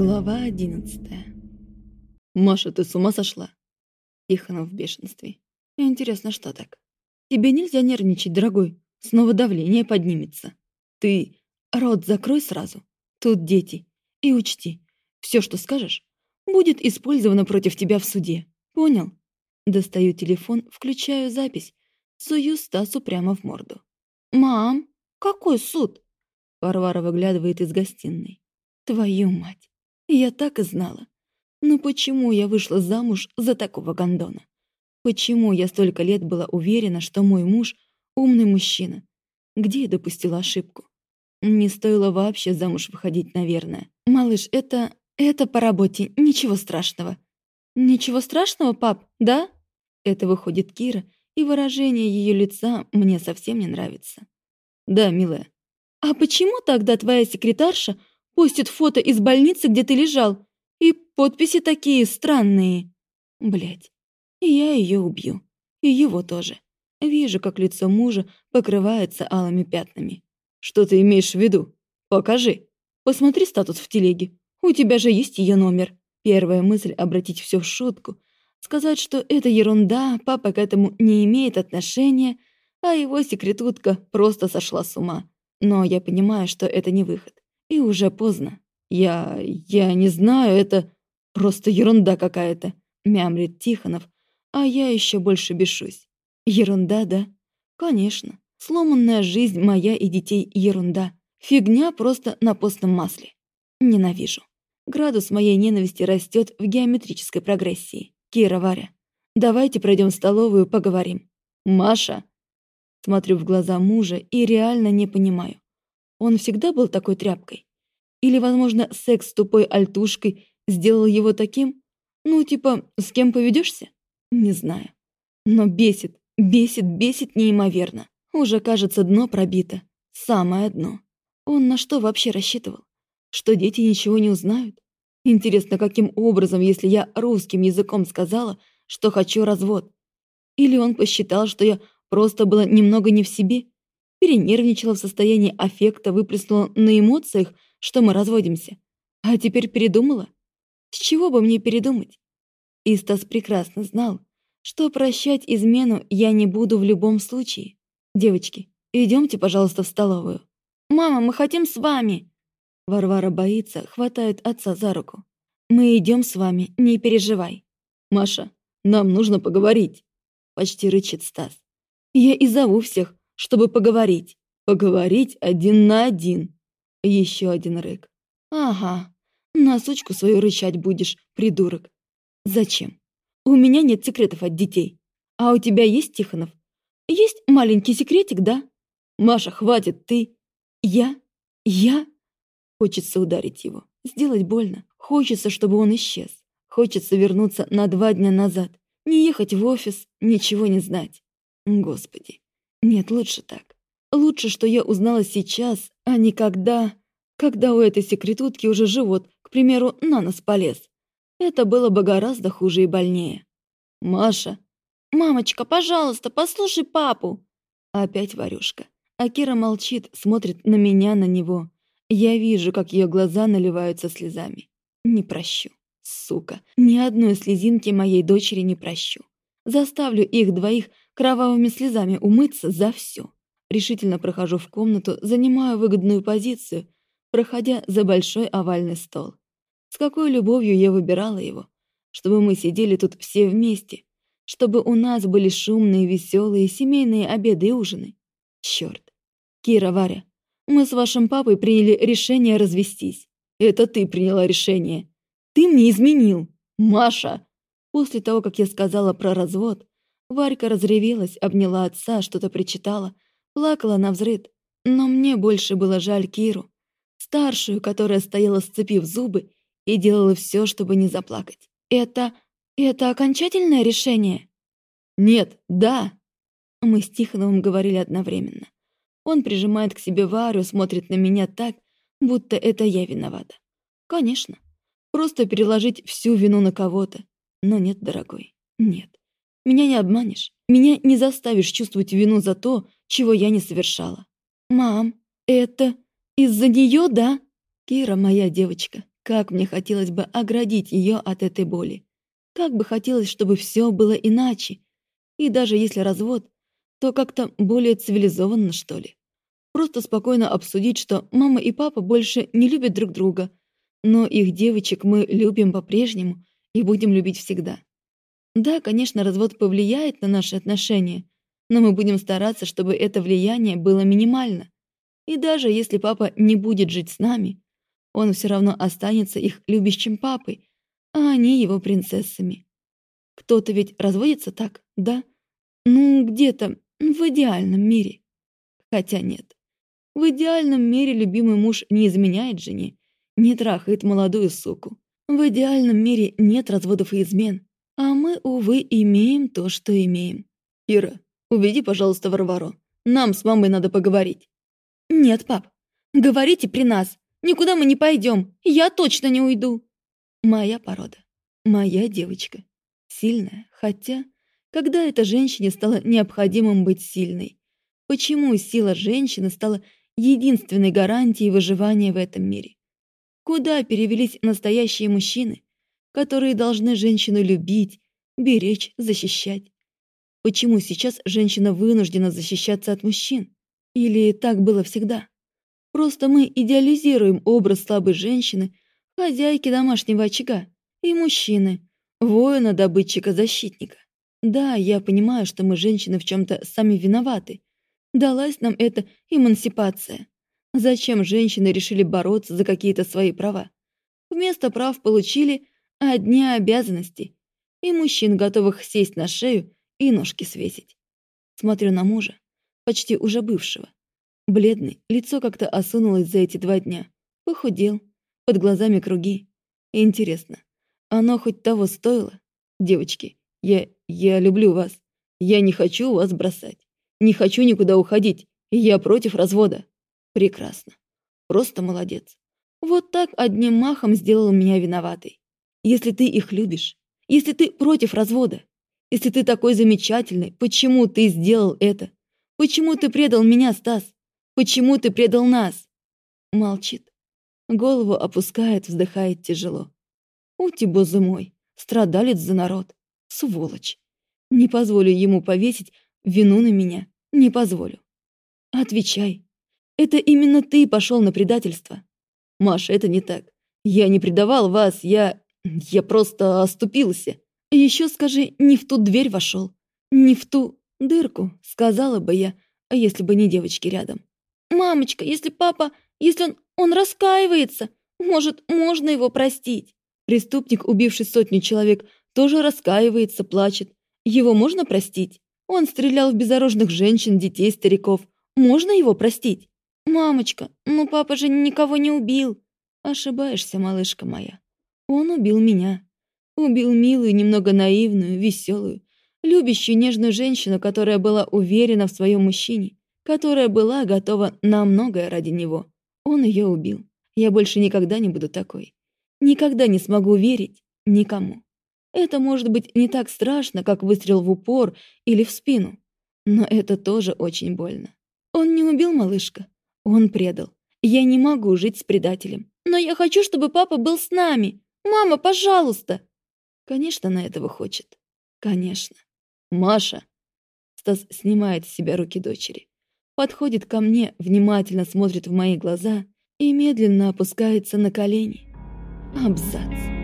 Глава одиннадцатая. «Маша, ты с ума сошла?» Тихонов в бешенстве. «Интересно, что так? Тебе нельзя нервничать, дорогой. Снова давление поднимется. Ты рот закрой сразу. Тут дети. И учти, все, что скажешь, будет использовано против тебя в суде. Понял?» Достаю телефон, включаю запись, сую Стасу прямо в морду. «Мам, какой суд?» Варвара выглядывает из гостиной. «Твою мать! Я так и знала. Но почему я вышла замуж за такого гондона? Почему я столько лет была уверена, что мой муж — умный мужчина? Где я допустила ошибку? Не стоило вообще замуж выходить, наверное. Малыш, это... это по работе, ничего страшного. Ничего страшного, пап, да? Это выходит Кира, и выражение ее лица мне совсем не нравится. Да, милая. А почему тогда твоя секретарша постит фото из больницы, где ты лежал. И подписи такие странные. Блять, я ее убью. И его тоже. Вижу, как лицо мужа покрывается алыми пятнами. Что ты имеешь в виду? Покажи. Посмотри статус в телеге. У тебя же есть ее номер. Первая мысль — обратить все в шутку. Сказать, что это ерунда, папа к этому не имеет отношения, а его секретутка просто сошла с ума. Но я понимаю, что это не выход. И уже поздно. Я... я не знаю, это просто ерунда какая-то, мямлит Тихонов, а я еще больше бешусь. Ерунда, да? Конечно. Сломанная жизнь моя и детей ерунда. Фигня просто на постном масле. Ненавижу. Градус моей ненависти растет в геометрической прогрессии. Кира, Варя, давайте пройдем в столовую, поговорим. Маша. Смотрю в глаза мужа и реально не понимаю. Он всегда был такой тряпкой? Или, возможно, секс с тупой альтушкой сделал его таким? Ну, типа, с кем поведешься? Не знаю. Но бесит, бесит, бесит неимоверно. Уже, кажется, дно пробито. Самое дно. Он на что вообще рассчитывал? Что дети ничего не узнают? Интересно, каким образом, если я русским языком сказала, что хочу развод? Или он посчитал, что я просто была немного не в себе перенервничала в состоянии аффекта, выплеснула на эмоциях, что мы разводимся. А теперь передумала? С чего бы мне передумать? Истас прекрасно знал, что прощать измену я не буду в любом случае. Девочки, идемте, пожалуйста, в столовую. «Мама, мы хотим с вами!» Варвара боится, хватает отца за руку. «Мы идем с вами, не переживай». «Маша, нам нужно поговорить», — почти рычит Стас. «Я и зову всех, чтобы поговорить. Поговорить один на один. Еще один рык. Ага, на сучку свою рычать будешь, придурок. Зачем? У меня нет секретов от детей. А у тебя есть, Тихонов? Есть маленький секретик, да? Маша, хватит, ты... Я? Я? Хочется ударить его, сделать больно. Хочется, чтобы он исчез. Хочется вернуться на два дня назад. Не ехать в офис, ничего не знать. Господи, нет, лучше так. Лучше, что я узнала сейчас, а не когда... Когда у этой секретутки уже живот, к примеру, на нос полез. Это было бы гораздо хуже и больнее. «Маша!» «Мамочка, пожалуйста, послушай папу!» Опять Варюшка. А Кира молчит, смотрит на меня, на него. Я вижу, как ее глаза наливаются слезами. Не прощу. Сука, ни одной слезинки моей дочери не прощу. Заставлю их двоих кровавыми слезами умыться за все. Решительно прохожу в комнату, занимаю выгодную позицию, проходя за большой овальный стол. С какой любовью я выбирала его, чтобы мы сидели тут все вместе, чтобы у нас были шумные, веселые семейные обеды и ужины. Черт. Кира, Варя, мы с вашим папой приняли решение развестись. Это ты приняла решение. Ты мне изменил. Маша. После того, как я сказала про развод, Варька разревелась, обняла отца, что-то причитала, плакала на взрыд. Но мне больше было жаль Киру, старшую, которая стояла, сцепив зубы, и делала все, чтобы не заплакать. «Это... это окончательное решение?» «Нет, да!» Мы с Тихоновым говорили одновременно. Он прижимает к себе Варю, смотрит на меня так, будто это я виновата. Конечно. Просто переложить всю вину на кого-то. Но нет, дорогой, нет. Меня не обманешь. Меня не заставишь чувствовать вину за то, чего я не совершала. Мам, это из-за нее, да? Кира моя девочка. Как мне хотелось бы оградить ее от этой боли. Как бы хотелось, чтобы все было иначе. И даже если развод, то как-то более цивилизованно, что ли. Просто спокойно обсудить, что мама и папа больше не любят друг друга, но их девочек мы любим по-прежнему и будем любить всегда. Да, конечно, развод повлияет на наши отношения, но мы будем стараться, чтобы это влияние было минимально. И даже если папа не будет жить с нами, он все равно останется их любящим папой, а они его принцессами. Кто-то ведь разводится так, да? Ну, где-то в идеальном мире. Хотя нет. В идеальном мире любимый муж не изменяет жене, не трахает молодую суку. В идеальном мире нет разводов и измен. А мы, увы, имеем то, что имеем. Ира, уведи, пожалуйста, Варвару. Нам с мамой надо поговорить. Нет, пап. Говорите при нас. Никуда мы не пойдем. Я точно не уйду. Моя порода. Моя девочка. Сильная. Хотя, когда эта женщине стало необходимым быть сильной? Почему сила женщины стала единственной гарантией выживания в этом мире? Куда перевелись настоящие мужчины, которые должны женщину любить, беречь, защищать? Почему сейчас женщина вынуждена защищаться от мужчин? Или так было всегда? Просто мы идеализируем образ слабой женщины, хозяйки домашнего очага, и мужчины, воина, добытчика, защитника. Да, я понимаю, что мы, женщины, в чем-то сами виноваты. Далась нам эта эмансипация. Зачем женщины решили бороться за какие-то свои права? Вместо прав получили одни обязанности. И мужчин, готовых сесть на шею и ножки свесить. Смотрю на мужа, почти уже бывшего. Бледный, лицо как-то осунулось за эти два дня. Похудел, под глазами круги. Интересно, оно хоть того стоило? Девочки, я... я люблю вас. Я не хочу вас бросать. Не хочу никуда уходить. Я против развода. Прекрасно. Просто молодец. Вот так одним махом сделал меня виноватой. Если ты их любишь, если ты против развода, если ты такой замечательный, почему ты сделал это? Почему ты предал меня, Стас? Почему ты предал нас?» Молчит. Голову опускает, вздыхает тяжело. «Ути, бозы мой, страдалец за народ. Сволочь. Не позволю ему повесить вину на меня. Не позволю. Отвечай. Это именно ты пошел на предательство. Маша, это не так. Я не предавал вас, я... Я просто оступился. Еще скажи, не в ту дверь вошел. Не в ту дырку, сказала бы я, если бы не девочки рядом. Мамочка, если папа... Если он... Он раскаивается, может, можно его простить. Преступник, убивший сотню человек, тоже раскаивается, плачет. Его можно простить? Он стрелял в безоружных женщин, детей, стариков. Можно его простить? Мамочка, ну папа же никого не убил. Ошибаешься, малышка моя. Он убил меня. Убил милую, немного наивную, веселую, любящую нежную женщину, которая была уверена в своем мужчине, которая была готова на многое ради него. Он ее убил. Я больше никогда не буду такой. Никогда не смогу верить никому. Это может быть не так страшно, как выстрел в упор или в спину. Но это тоже очень больно. Он не убил малышка. Он предал. Я не могу жить с предателем. Но я хочу, чтобы папа был с нами. Мама, пожалуйста. Конечно, она этого хочет. Конечно. Маша. Стас снимает с себя руки дочери. Подходит ко мне, внимательно смотрит в мои глаза и медленно опускается на колени. Абзац.